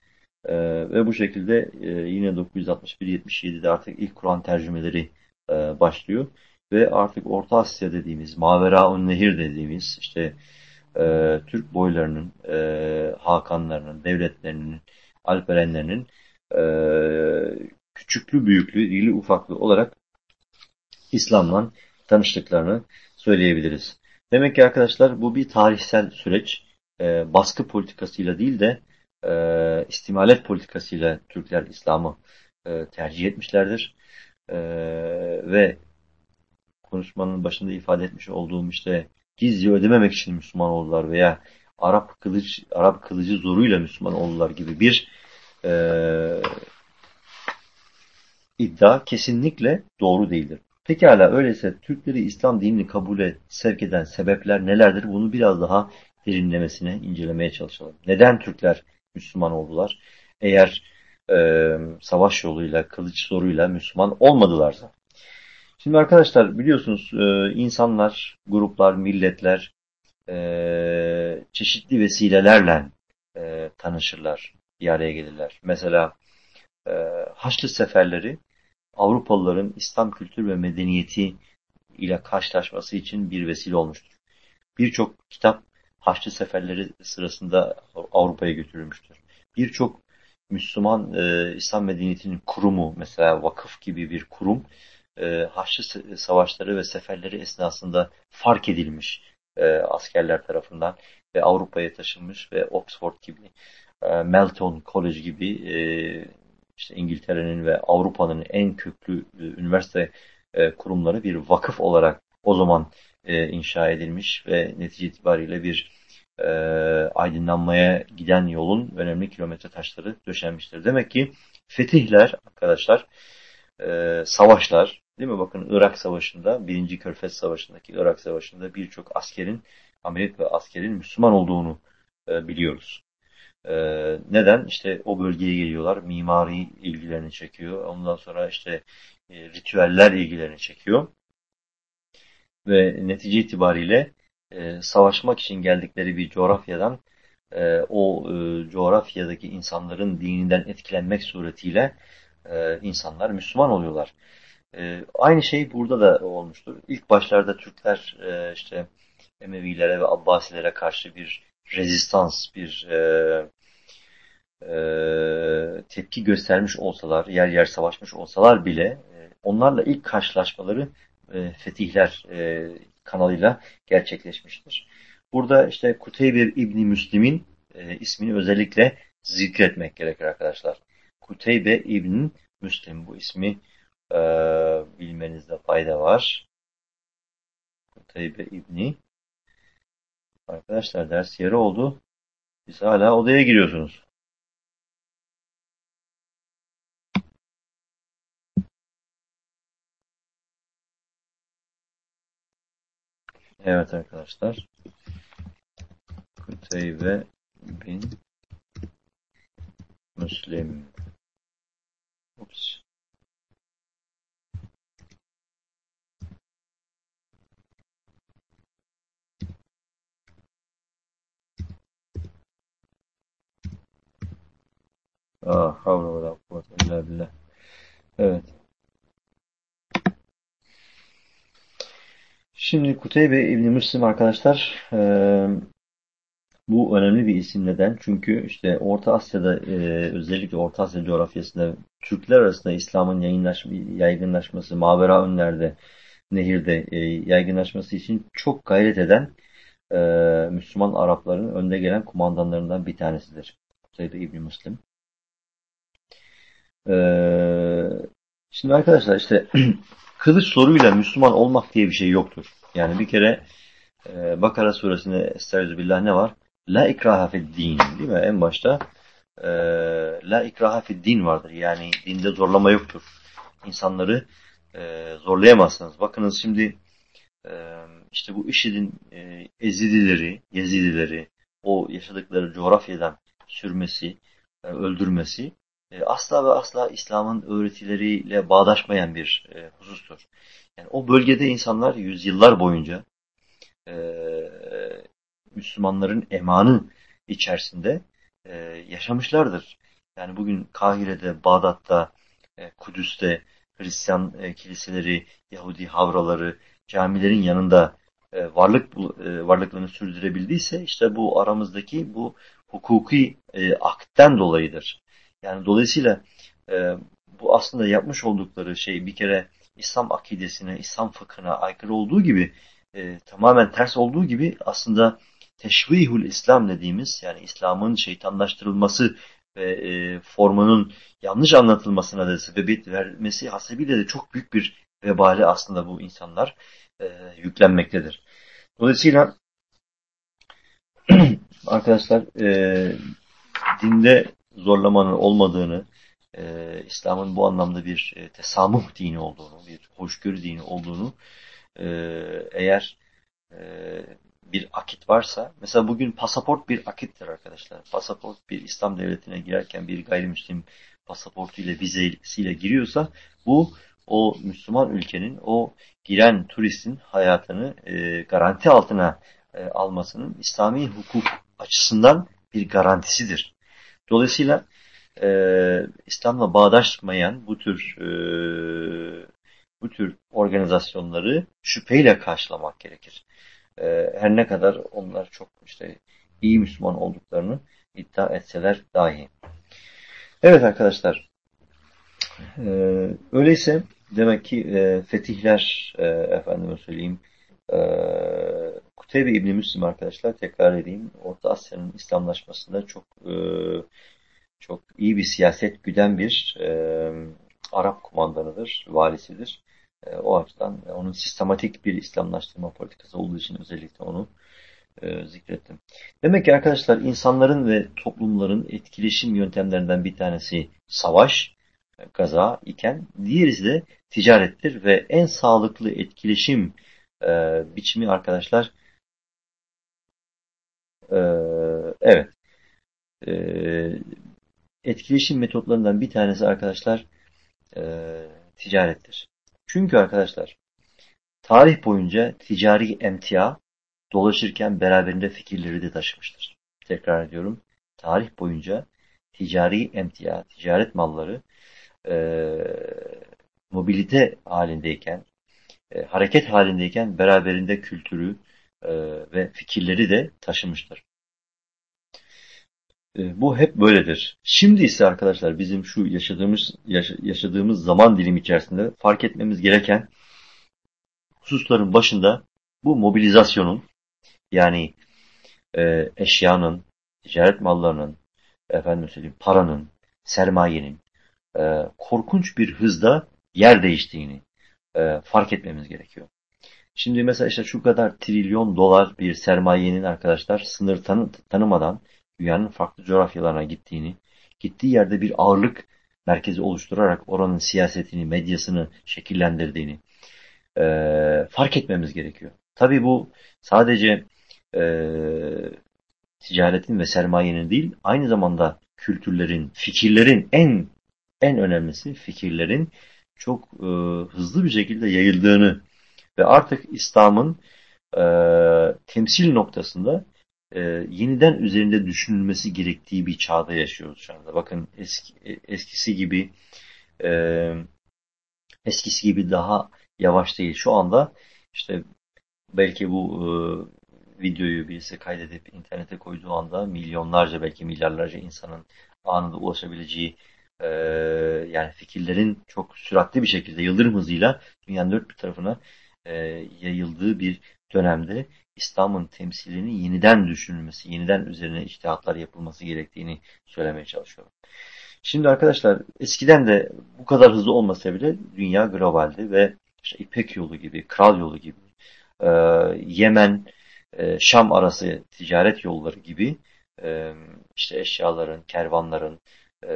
E, ve bu şekilde e, yine 961-77'de artık ilk Kur'an tercümeleri e, başlıyor. Ve artık Orta Asya dediğimiz, Maveraun Nehir dediğimiz işte e, Türk boylarının, e, Hakanlarının, devletlerinin, Alperenlerinin e, küçüklü büyüklü, iri ufaklı olarak İslam'la tanıştıklarını söyleyebiliriz. Demek ki arkadaşlar bu bir tarihsel süreç. E, baskı politikasıyla değil de e, istimalet politikasıyla Türkler İslam'ı e, tercih etmişlerdir. E, ve konuşmanın başında ifade etmiş olduğum işte gizli ödememek için Müslüman oldular veya Arap kılıç Arap kılıcı zoruyla Müslüman oldular gibi bir e, iddia kesinlikle doğru değildir. Pekala öyleyse Türkleri İslam dinini kabule sevk eden sebepler nelerdir? Bunu biraz daha derinlemesine incelemeye çalışalım. Neden Türkler Müslüman oldular? Eğer e, savaş yoluyla, kılıç zoruyla Müslüman olmadılarsa. Şimdi arkadaşlar biliyorsunuz e, insanlar, gruplar, milletler e, çeşitli vesilelerle e, tanışırlar, bir araya gelirler. Mesela e, Haçlı seferleri Avrupalıların İslam kültür ve medeniyeti ile karşılaşması için bir vesile olmuştur. Birçok kitap Haçlı seferleri sırasında Avrupa'ya götürülmüştür. Birçok Müslüman e, İslam medeniyetinin kurumu mesela vakıf gibi bir kurum e, Haçlı savaşları ve seferleri esnasında fark edilmiş e, askerler tarafından ve Avrupa'ya taşınmış ve Oxford gibi, e, Melton College gibi e, işte İngiltere'nin ve Avrupa'nın en köklü e, üniversite e, kurumları bir vakıf olarak o zaman e, inşa edilmiş ve netice itibariyle bir e, aydınlanmaya giden yolun önemli kilometre taşları döşenmiştir. Demek ki fetihler arkadaşlar, e, savaşlar Değil mi? Bakın Irak Savaşı'nda, birinci Körfez Savaşı'ndaki Irak Savaşı'nda birçok askerin, Amerika askerin Müslüman olduğunu e, biliyoruz. E, neden? İşte o bölgeye geliyorlar, mimari ilgilerini çekiyor. Ondan sonra işte e, ritüeller ilgilerini çekiyor. Ve netice itibariyle e, savaşmak için geldikleri bir coğrafyadan e, o e, coğrafyadaki insanların dininden etkilenmek suretiyle e, insanlar Müslüman oluyorlar. E, aynı şey burada da olmuştur. İlk başlarda Türkler e, işte Emevilere ve Abbasilere karşı bir rezistans, bir e, e, tepki göstermiş olsalar, yer yer savaşmış olsalar bile e, onlarla ilk karşılaşmaları e, fetihler e, kanalıyla gerçekleşmiştir. Burada işte Kuteybe İbni Müslim'in e, ismini özellikle zikretmek gerekir arkadaşlar. Kuteybe İbni Müslim bu ismi e, bilmenizde fayda var. Kuteybe İbni Arkadaşlar ders yeri oldu. Biz hala odaya giriyorsunuz. Evet arkadaşlar. Kuteybe bin Müslim. Ups. Ah, havle ve la kuvvete illa billah. Evet. Şimdi Kuteybe İbni Müslim arkadaşlar e, bu önemli bir isim neden? Çünkü işte Orta Asya'da e, özellikle Orta Asya coğrafyasında Türkler arasında İslam'ın yaygınlaşması, Mavera önlerde, nehirde e, yaygınlaşması için çok gayret eden e, Müslüman Arapların önde gelen kumandanlarından bir tanesidir. Kuteybe İbni Müslim. Ee, şimdi arkadaşlar işte kılıç soruyla Müslüman olmak diye bir şey yoktur. Yani bir kere e, Bakara suresinde Estağfirullah ne var? La ikraha fid din değil mi? En başta e, La ikraha fid din vardır. Yani dinde zorlama yoktur. İnsanları e, zorlayamazsınız. Bakınız şimdi e, işte bu IŞİD'in e, Ezidileri, Yezidileri o yaşadıkları coğrafyadan sürmesi, e, öldürmesi e, asla ve asla İslam'ın öğretileriyle bağdaşmayan bir e, husustur. Yani o bölgede insanlar yüzyıllar boyunca e, Müslümanların emanı içerisinde e, yaşamışlardır. Yani bugün Kahire'de, Bağdat'ta, e, Kudüs'te Hristiyan e, kiliseleri, Yahudi havraları, camilerin yanında e, varlık e, varlıklarını sürdürebildiyse işte bu aramızdaki bu hukuki e, aktten dolayıdır. Yani dolayısıyla e, bu aslında yapmış oldukları şey bir kere İslam akidesine, İslam fıkhına aykırı olduğu gibi e, tamamen ters olduğu gibi aslında teşvihul İslam dediğimiz yani İslam'ın şeytanlaştırılması ve e, formunun yanlış anlatılmasına da sebebiyet vermesi hasebiyle de çok büyük bir vebali aslında bu insanlar e, yüklenmektedir. Dolayısıyla arkadaşlar e, dinde zorlamanın olmadığını, e, İslam'ın bu anlamda bir e, tesamuh dini olduğunu, bir hoşgörü dini olduğunu e, eğer e, bir akit varsa, mesela bugün pasaport bir akittir arkadaşlar. Pasaport bir İslam devletine girerken bir gayrimüslim pasaportu ile vizesiyle giriyorsa bu o Müslüman ülkenin o giren turistin hayatını e, garanti altına e, almasının İslami hukuk açısından bir garantisidir. Dolayısıyla e, İslam'la bağdaşmayan bu tür e, bu tür organizasyonları şüpheyle karşılamak gerekir. E, her ne kadar onlar çok işte iyi Müslüman olduklarını iddia etseler dahi. Evet arkadaşlar. E, öyleyse demek ki e, fetihler e, efendime söyleyeyim e, Kuteybe İbni Müslim arkadaşlar tekrar edeyim. Orta Asya'nın İslamlaşmasında çok e, çok iyi bir siyaset güden bir e, Arap kumandanıdır, valisidir. E, o açıdan onun sistematik bir İslamlaştırma politikası olduğu için özellikle onu e, zikrettim. Demek ki arkadaşlar insanların ve toplumların etkileşim yöntemlerinden bir tanesi savaş, gaza iken diğerisi de ticarettir ve en sağlıklı etkileşim e, biçimi arkadaşlar e, evet e, etkileşim metotlarından bir tanesi arkadaşlar e, ticarettir. Çünkü arkadaşlar tarih boyunca ticari emtia dolaşırken beraberinde fikirleri de taşımıştır. Tekrar ediyorum. Tarih boyunca ticari emtia, ticaret malları e, mobilite halindeyken, e, hareket halindeyken beraberinde kültürü e, ve fikirleri de taşımıştır. E, bu hep böyledir. Şimdi ise arkadaşlar bizim şu yaşadığımız yaşadığımız zaman dilimi içerisinde fark etmemiz gereken hususların başında bu mobilizasyonun yani e, eşyanın, ticaret mallarının, efendim söyleyeyim paranın, sermayenin korkunç bir hızda yer değiştiğini fark etmemiz gerekiyor. Şimdi mesela işte şu kadar trilyon dolar bir sermayenin arkadaşlar sınır tanı tanımadan dünyanın farklı coğrafyalarına gittiğini, gittiği yerde bir ağırlık merkezi oluşturarak oranın siyasetini, medyasını şekillendirdiğini e, fark etmemiz gerekiyor. Tabii bu sadece e, ticaretin ve sermayenin değil, aynı zamanda kültürlerin, fikirlerin en en önemlisi fikirlerin çok e, hızlı bir şekilde yayıldığını ve artık İslam'ın e, temsil noktasında e, yeniden üzerinde düşünülmesi gerektiği bir çağda yaşıyoruz şu anda. Bakın eski, eskisi gibi e, eskisi gibi daha yavaş değil. Şu anda işte belki bu e, videoyu birisi kaydedip internete koyduğu anda milyonlarca belki milyarlarca insanın anında ulaşabileceği e, yani fikirlerin çok süratli bir şekilde yıldırım hızıyla dünyanın dört bir tarafına e, yayıldığı bir dönemde İslam'ın temsilini yeniden düşünülmesi, yeniden üzerine iştihatlar yapılması gerektiğini söylemeye çalışıyorum. Şimdi arkadaşlar eskiden de bu kadar hızlı olmasa bile dünya globaldi ve işte İpek yolu gibi, Kral yolu gibi, e, Yemen, e, Şam arası ticaret yolları gibi e, işte eşyaların, kervanların e,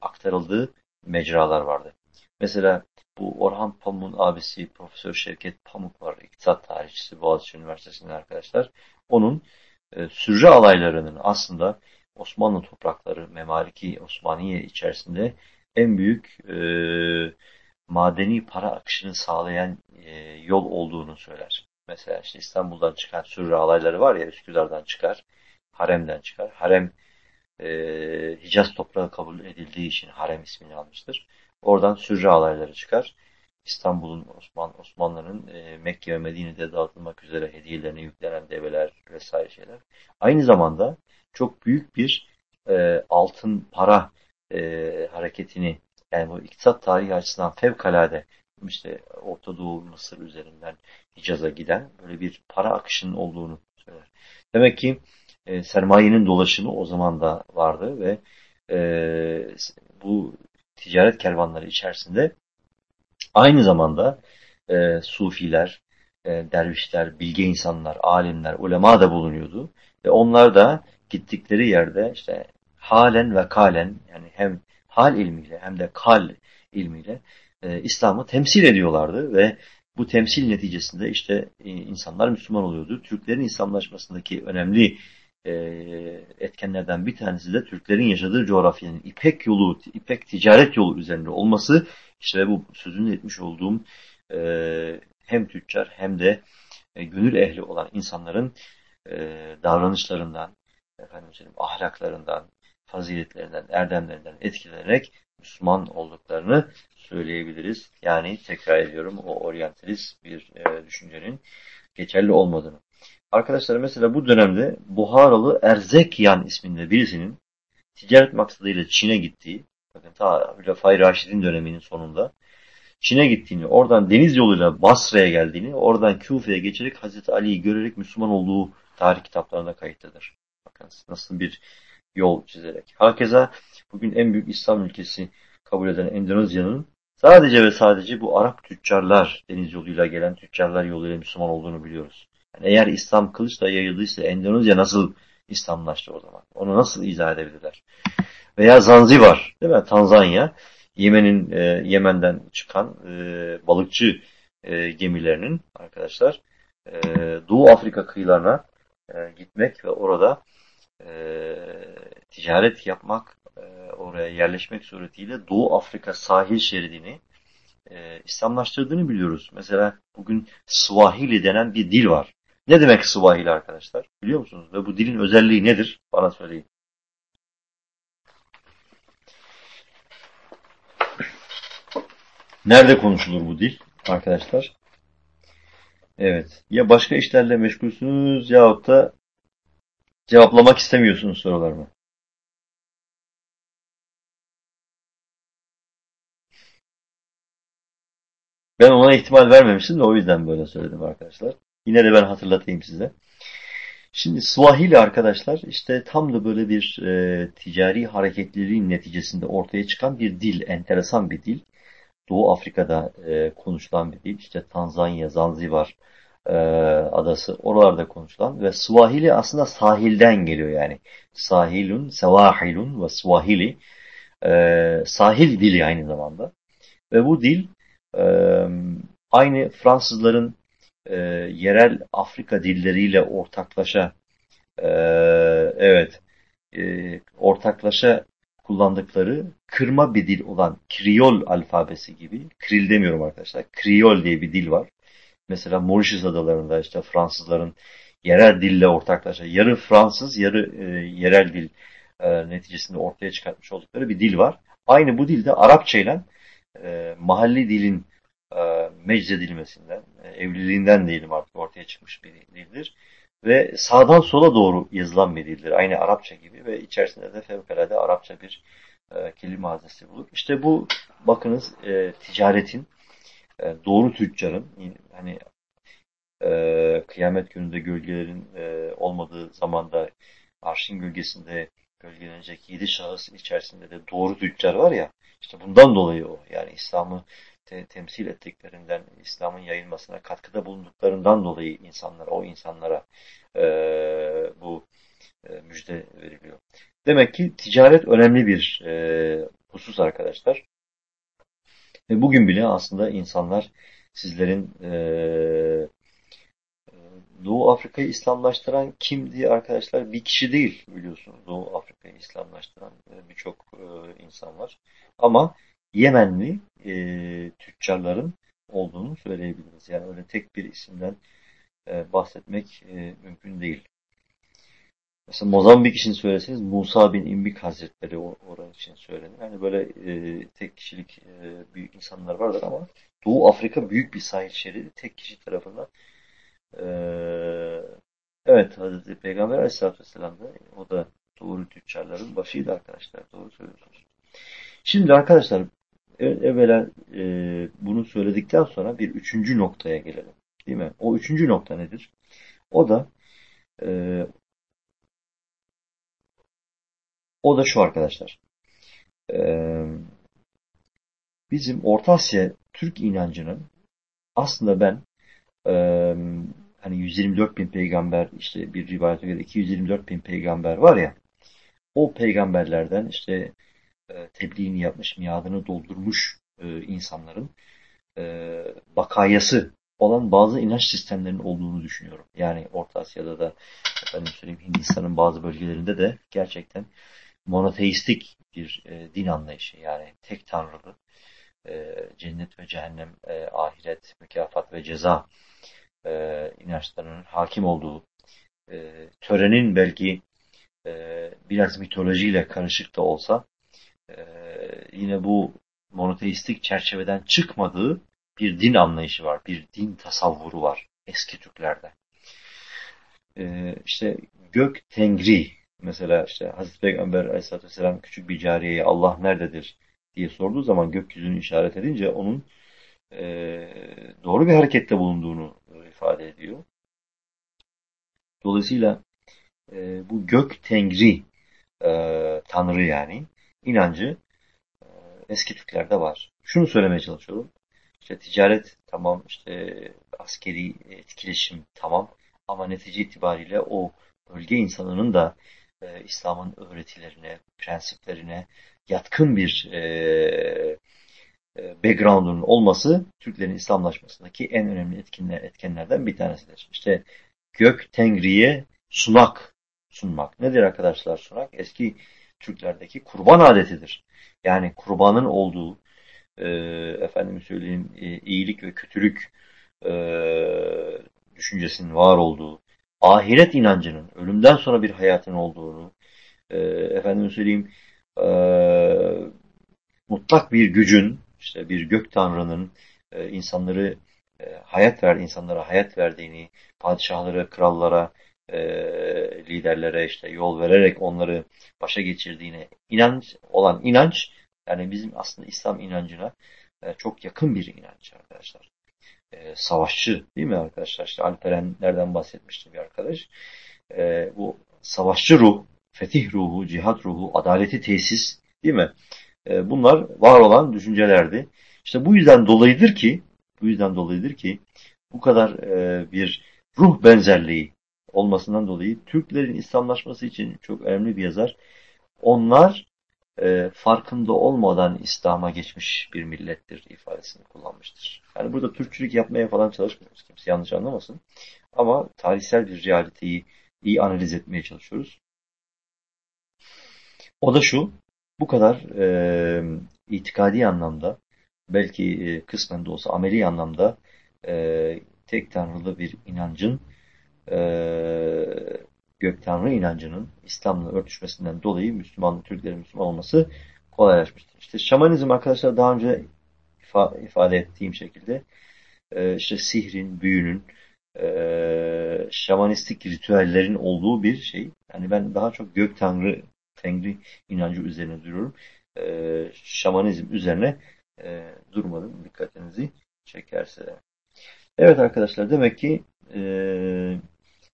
aktarıldığı mecralar vardı. Mesela bu Orhan Pamuk'un abisi Profesör Şevket Pamuk var. İktisat tarihçisi Boğaziçi Üniversitesi'nde arkadaşlar. Onun e, sürre alaylarının aslında Osmanlı toprakları, Memaliki Osmaniye içerisinde en büyük e, madeni para akışını sağlayan e, yol olduğunu söyler. Mesela işte İstanbul'dan çıkan sürre alayları var ya Üsküdar'dan çıkar, Harem'den çıkar. Harem e, Hicaz toprağı kabul edildiği için Harem ismini almıştır. Oradan sürre alayları çıkar. İstanbul'un Osman Osmanlı'nın e, Mekke ve Medine'de dağıtılmak üzere hediyelerine yüklenen develer vesaire şeyler. Aynı zamanda çok büyük bir e, altın para e, hareketini yani bu iktisat tarihi açısından fevkalade işte Orta Doğu Mısır üzerinden Hicaz'a giden böyle bir para akışının olduğunu söyler. Demek ki e, sermayenin dolaşımı o zaman da vardı ve e, bu ticaret kervanları içerisinde aynı zamanda e, sufiler, e, dervişler, bilge insanlar, alimler, ulema da bulunuyordu. Ve onlar da gittikleri yerde işte halen ve kalen yani hem hal ilmiyle hem de kal ilmiyle e, İslam'ı temsil ediyorlardı ve bu temsil neticesinde işte e, insanlar Müslüman oluyordu. Türklerin İslamlaşmasındaki önemli e, etkenlerden bir tanesi de Türklerin yaşadığı coğrafyanın İpek yolu, İpek ticaret yolu üzerinde olması işte bu sözünü etmiş olduğum e, hem tüccar hem de e, gönül ehli olan insanların davranışlarından, efendim ahlaklarından, faziletlerinden, erdemlerinden etkilenerek Müslüman olduklarını söyleyebiliriz. Yani tekrar ediyorum o oryantalist bir düşüncenin geçerli olmadığını. Arkadaşlar mesela bu dönemde Buharalı Erzekyan isminde birisinin ticaret maksadıyla Çin'e gittiği, bakın ta Hülefai Raşid'in döneminin sonunda Çin'e gittiğini, oradan deniz yoluyla Basra'ya geldiğini, oradan Küfe'ye geçerek Hazreti Ali'yi görerek Müslüman olduğu tarih kitaplarında kayıtlıdır. Bakın nasıl bir yol çizerek. Hakeza bugün en büyük İslam ülkesi kabul eden Endonezya'nın sadece ve sadece bu Arap tüccarlar, deniz yoluyla gelen tüccarlar yoluyla Müslüman olduğunu biliyoruz. Eğer İslam kılıçla yayıldıysa Endonezya nasıl İslamlaştı o zaman? Onu nasıl izah edebilirler? Veya Zanzibar, değil mi? Tanzanya. Yemen'in e, Yemen'den çıkan e, balıkçı e, gemilerinin arkadaşlar e, Doğu Afrika kıyılarına e, gitmek ve orada e, ticaret yapmak, e, oraya yerleşmek suretiyle Doğu Afrika sahil şeridini e, İslamlaştırdığını biliyoruz. Mesela bugün Swahili denen bir dil var. Ne demek Swahili arkadaşlar? Biliyor musunuz? Ve bu dilin özelliği nedir? Bana söyleyin. Nerede konuşulur bu dil arkadaşlar? Evet. Ya başka işlerle meşgulsünüz yahut da cevaplamak istemiyorsunuz sorularımı. Ben ona ihtimal vermemiştim de o yüzden böyle söyledim arkadaşlar. Yine de ben hatırlatayım size. Şimdi Swahili arkadaşlar işte tam da böyle bir e, ticari hareketliliğin neticesinde ortaya çıkan bir dil, enteresan bir dil. Doğu Afrika'da e, konuşulan bir dil. İşte Tanzanya, Zanzibar e, adası oralarda konuşulan ve Swahili aslında sahilden geliyor yani. Sahilun, Sevahilun ve Swahili e, sahil dili aynı zamanda. Ve bu dil e, aynı Fransızların e, yerel Afrika dilleriyle ortaklaşa e, evet e, ortaklaşa kullandıkları kırma bir dil olan Kriyol alfabesi gibi, Kril demiyorum arkadaşlar, Kriyol diye bir dil var. Mesela Mauritius adalarında işte Fransızların yerel dille ortaklaşa, yarı Fransız, yarı e, yerel dil e, neticesinde ortaya çıkartmış oldukları bir dil var. Aynı bu dilde Arapça ile e, mahalli dilin e, meczedilmesinden, e, evliliğinden diyelim artık ortaya çıkmış bir dildir. Ve sağdan sola doğru yazılan bir dildir. Aynı Arapça gibi ve içerisinde de fevkalade Arapça bir e, kelime hazesi bulur. İşte bu bakınız e, ticaretin, e, doğru tüccarın, hani e, kıyamet gününde gölgelerin e, olmadığı zamanda arşın gölgesinde gölgelenecek yedi şahıs içerisinde de doğru tüccar var ya, işte bundan dolayı o. Yani İslam'ı te temsil ettiklerinden, İslam'ın yayılmasına katkıda bulunduklarından dolayı insanlara, o insanlara e, bu e, müjde veriliyor. Demek ki ticaret önemli bir e, husus arkadaşlar. Ve bugün bile aslında insanlar sizlerin e, Doğu Afrika'yı İslamlaştıran kimdi arkadaşlar? Bir kişi değil biliyorsunuz. Doğu Afrika'yı İslamlaştıran e, birçok e, insan var. Ama Yemenli e, tüccarların olduğunu söyleyebiliriz. Yani öyle tek bir isimden e, bahsetmek e, mümkün değil. Mesela Mozambik için söyleseniz Musa bin İmbik Hazretleri oranın için söylenir. Yani böyle e, tek kişilik e, büyük insanlar vardır ama Doğu Afrika büyük bir sahil şeridi tek kişi tarafından e, evet Hazreti Peygamber Aleyhisselatü Vesselam da o da doğru tüccarların başıydı arkadaşlar. Doğru söylüyorsunuz. Şimdi arkadaşlar evvela e, bunu söyledikten sonra bir üçüncü noktaya gelelim. Değil mi? O üçüncü nokta nedir? O da e, o da şu arkadaşlar. E, bizim Orta Asya Türk inancının aslında ben e, hani 124 bin peygamber işte bir rivayete göre 224 bin peygamber var ya o peygamberlerden işte e, tebliğini yapmış, miadını doldurmuş e, insanların e, bakayası olan bazı inanç sistemlerinin olduğunu düşünüyorum. Yani Orta Asya'da da efendim söyleyeyim Hindistan'ın bazı bölgelerinde de gerçekten monoteistik bir din anlayışı yani tek tanrılı cennet ve cehennem, ahiret, mükafat ve ceza e, inançlarının hakim olduğu törenin belki biraz mitolojiyle karışık da olsa e, yine bu monoteistik çerçeveden çıkmadığı bir din anlayışı var, bir din tasavvuru var eski Türklerde. E, işte gök tengri mesela işte Hazreti Peygamber Aleyhisselatü Vesselam küçük bir cariyeye Allah nerededir diye sorduğu zaman gökyüzünü işaret edince onun e, doğru bir harekette bulunduğunu ifade ediyor. Dolayısıyla e, bu gök tengri e, tanrı yani inancı e, eski Türklerde var. Şunu söylemeye çalışıyorum. İşte ticaret tamam, işte askeri etkileşim tamam ama netice itibariyle o bölge insanının da e, İslam'ın öğretilerine, prensiplerine yatkın bir e, e, background'un olması Türklerin İslamlaşmasındaki en önemli etkinler, etkenlerden bir tanesidir. İşte gök tengriye sunak sunmak. Nedir arkadaşlar sunak? Eski Türklerdeki kurban adetidir. Yani kurbanın olduğu, e, efendim söyleyeyim e, iyilik ve kötülük e, düşüncesinin var olduğu, ahiret inancının, ölümden sonra bir hayatın olduğunu, e, efendim söyleyeyim e, mutlak bir gücün, işte bir gök tanrının e, insanları e, hayat ver, insanlara hayat verdiğini, padişahlara, krallara, e, liderlere işte yol vererek onları başa geçirdiğine inanç olan inanç yani bizim aslında İslam inancına e, çok yakın bir inanç arkadaşlar. E, savaşçı değil mi arkadaşlar? İşte Alperenlerden bahsetmişti bir arkadaş. E, bu savaşçı ruh, fetih ruhu, cihat ruhu, adaleti tesis değil mi? E, bunlar var olan düşüncelerdi. İşte bu yüzden dolayıdır ki bu yüzden dolayıdır ki bu kadar e, bir ruh benzerliği olmasından dolayı Türklerin İslamlaşması için çok önemli bir yazar. Onlar e, farkında olmadan İslam'a geçmiş bir millettir ifadesini kullanmıştır. Yani burada Türkçülük yapmaya falan çalışmıyoruz. Kimse yanlış anlamasın. Ama tarihsel bir realiteyi iyi analiz etmeye çalışıyoruz. O da şu, bu kadar e, itikadi anlamda, belki e, kısmen de olsa ameli anlamda e, tek tanrılı bir inancın e, gök tanrı inancının İslam'la örtüşmesinden dolayı Müslüman, Türklerin Müslüman olması kolaylaşmıştır. İşte şamanizm arkadaşlar daha önce ifade ettiğim şekilde e, işte sihrin, büyünün, e, şamanistik ritüellerin olduğu bir şey. Yani ben daha çok gök tanrı, tengri inancı üzerine duruyorum. E, şamanizm üzerine e, durmadım. Dikkatinizi çekerse. Evet arkadaşlar demek ki e,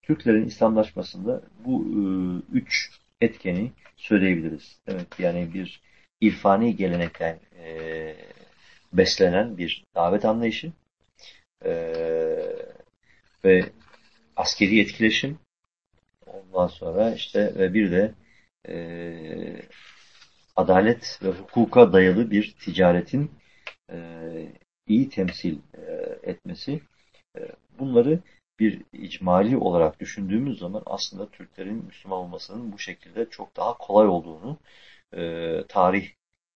Türklerin İslamlaşmasında bu e, üç etkeni söyleyebiliriz. Ki yani bir irfani gelenekten e, beslenen bir davet anlayışı e, ve askeri etkileşim ondan sonra işte ve bir de adalet ve hukuka dayalı bir ticaretin iyi temsil etmesi bunları bir icmali olarak düşündüğümüz zaman aslında Türklerin Müslüman olmasının bu şekilde çok daha kolay olduğunu e, tarih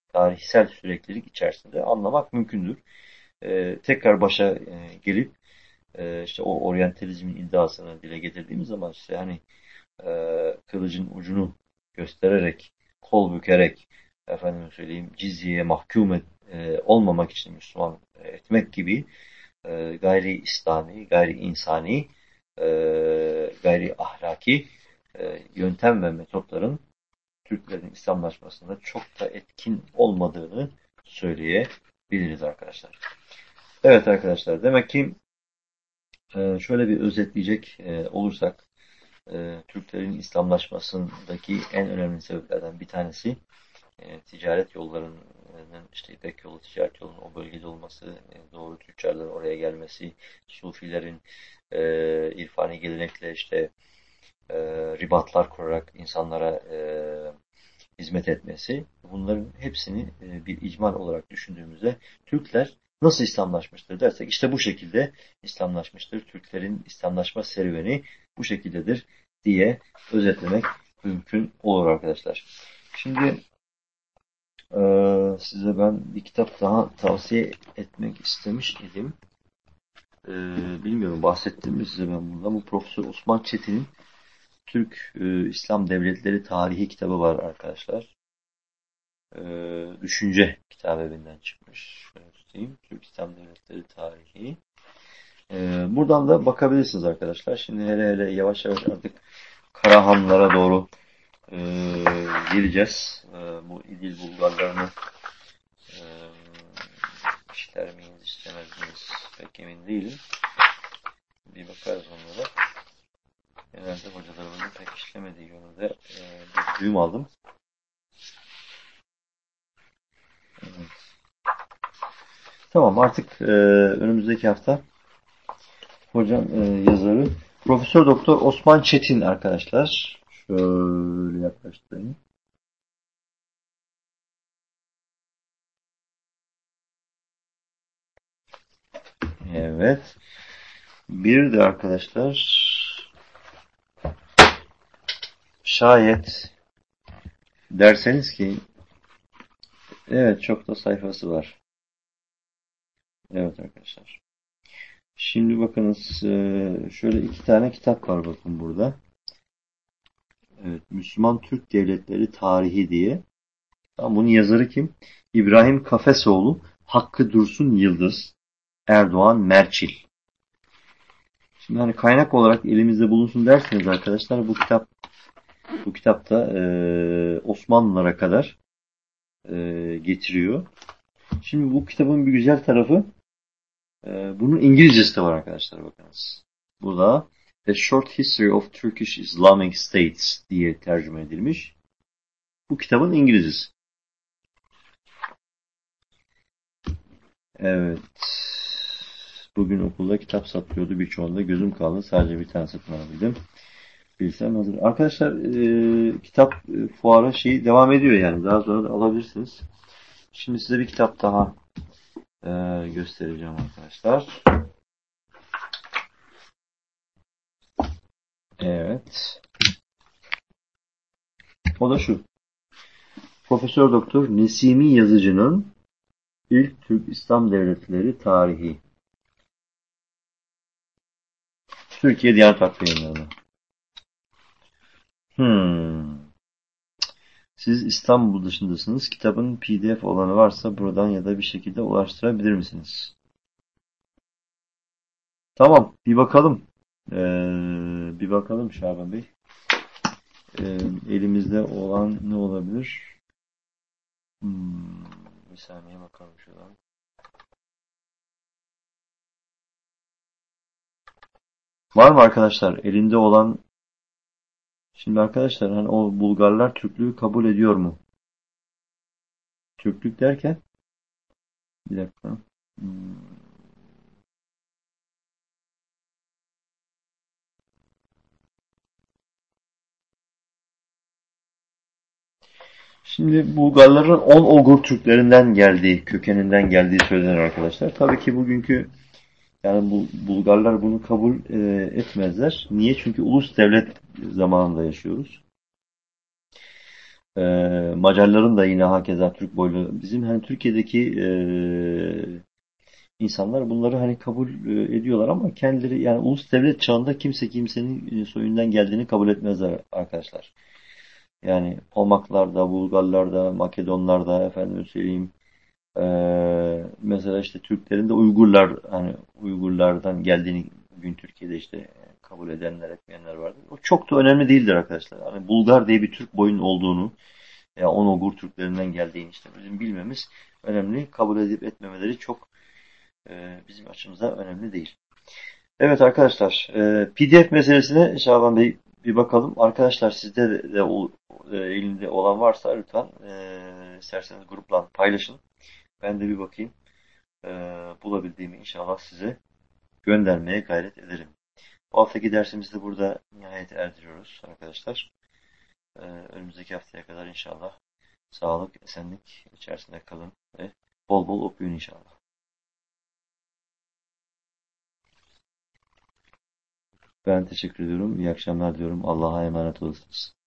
tarihsel süreklilik içerisinde anlamak mümkündür. E, tekrar başa e, gelip e, işte o oryantalizmin iddiasını dile getirdiğimiz zaman işte hani e, kılıcın ucunu göstererek, kol bükerek efendim söyleyeyim cizyeye mahkum et, e, olmamak için Müslüman etmek gibi e, gayri İslami, gayri insani, e, gayri ahlaki e, yöntem ve metotların Türklerin İslamlaşmasında çok da etkin olmadığını söyleyebiliriz arkadaşlar. Evet arkadaşlar demek ki şöyle bir özetleyecek olursak Türklerin İslamlaşmasındaki en önemli sebeplerden bir tanesi ticaret yollarının işte İpek yolu ticaret yolunun o bölgede olması, e, doğru tüccarların oraya gelmesi, Sufilerin e, irfani gelenekle işte e, ribatlar kurarak insanlara e, hizmet etmesi, bunların hepsini e, bir icmal olarak düşündüğümüzde Türkler nasıl İslamlaşmıştır dersek işte bu şekilde İslamlaşmıştır. Türklerin İslamlaşma serüveni bu şekildedir diye özetlemek mümkün olur arkadaşlar. Şimdi ee, size ben bir kitap daha tavsiye etmek istemiş idim. Ee, bilmiyorum bahsettim mi size ben bundan. Bu Profesör Osman Çetin'in Türk e, İslam Devletleri Tarihi kitabı var arkadaşlar. Ee, Düşünce kitap evinden çıkmış. Tutayım. Türk İslam Devletleri Tarihi. Ee, buradan da bakabilirsiniz arkadaşlar. Şimdi hele hele yavaş yavaş artık Karahanlara doğru e, gireceğiz. E, bu İdil Bulgarlarını işler miyiz, istemez miyiz pek emin değilim. Bir bakarız onlara. Genelde hocalarımızın pek işlemediği yönünde e, bir duyum aldım. Tamam artık e, önümüzdeki hafta hocam e, yazarı Profesör Doktor Osman Çetin arkadaşlar. Şöyle yaklaştırayım. Evet. Bir de arkadaşlar şayet derseniz ki evet çok da sayfası var. Evet arkadaşlar. Şimdi bakınız e, şöyle iki tane kitap var bakın burada. Evet, Müslüman Türk Devletleri Tarihi diye. Bunun yazarı kim? İbrahim Kafesoğlu, Hakkı Dursun Yıldız, Erdoğan Merçil. Şimdi hani kaynak olarak elimizde bulunsun derseniz arkadaşlar bu kitap bu kitapta e, Osmanlılara kadar e, getiriyor. Şimdi bu kitabın bir güzel tarafı e, bunun İngilizcesi de var arkadaşlar bakınız. Bu da A Short History of Turkish Islamic States diye tercüme edilmiş. Bu kitabın İngilizcesi. Evet. Bugün okulda kitap satıyordu birçoğunda gözüm kaldı. Sadece bir tane satın alabildim. Bilsem hazır. Arkadaşlar e, kitap e, fuarı şeyi devam ediyor yani. Daha sonra da alabilirsiniz. Şimdi size bir kitap daha e, göstereceğim arkadaşlar. Evet. O da şu. Profesör Doktor Nesimi Yazıcı'nın İlk Türk İslam Devletleri Tarihi. Türkiye Diyanet Vakfı yayınlarına. Hmm. Siz İstanbul dışındasınız. Kitabın pdf olanı varsa buradan ya da bir şekilde ulaştırabilir misiniz? Tamam. Bir bakalım. Ee, bir bakalım Şaban Bey. Ee, elimizde olan ne olabilir? Hmm, bir saniye bakalım şuradan. Var mı arkadaşlar? Elinde olan Şimdi arkadaşlar hani o Bulgarlar Türklüğü kabul ediyor mu? Türklük derken bir dakika. Hmm. Şimdi Bulgarların 10 Ogur Türklerinden geldiği, kökeninden geldiği söylenir arkadaşlar. Tabii ki bugünkü yani bu Bulgarlar bunu kabul e, etmezler. Niye? Çünkü ulus devlet zamanında yaşıyoruz. E, Macarların da yine hakeza Türk boylu. Bizim hani Türkiye'deki e, insanlar bunları hani kabul e, ediyorlar ama kendileri yani ulus devlet çağında kimse kimsenin soyundan geldiğini kabul etmezler arkadaşlar. Yani Pomaklarda, Bulgarlarda, Makedonlarda efendim söyleyeyim ee, mesela işte Türklerin de Uygurlar hani Uygurlardan geldiğini bugün Türkiye'de işte kabul edenler etmeyenler vardır. O çok da önemli değildir arkadaşlar. Hani Bulgar diye bir Türk boyun olduğunu ya on Ugur Türklerinden geldiğini işte bizim bilmemiz önemli. Kabul edip etmemeleri çok e, bizim açımızda önemli değil. Evet arkadaşlar e, PDF meselesine Şaban Bey bir bakalım. Arkadaşlar sizde de, de o, e, elinde olan varsa lütfen e, isterseniz grupla paylaşın. Ben de bir bakayım. E, bulabildiğimi inşallah size göndermeye gayret ederim. Bu haftaki dersimizi de burada nihayet erdiriyoruz arkadaşlar. E, önümüzdeki haftaya kadar inşallah sağlık, esenlik içerisinde kalın ve bol bol okuyun inşallah. Ben teşekkür ediyorum. İyi akşamlar diyorum. Allah'a emanet olasınız.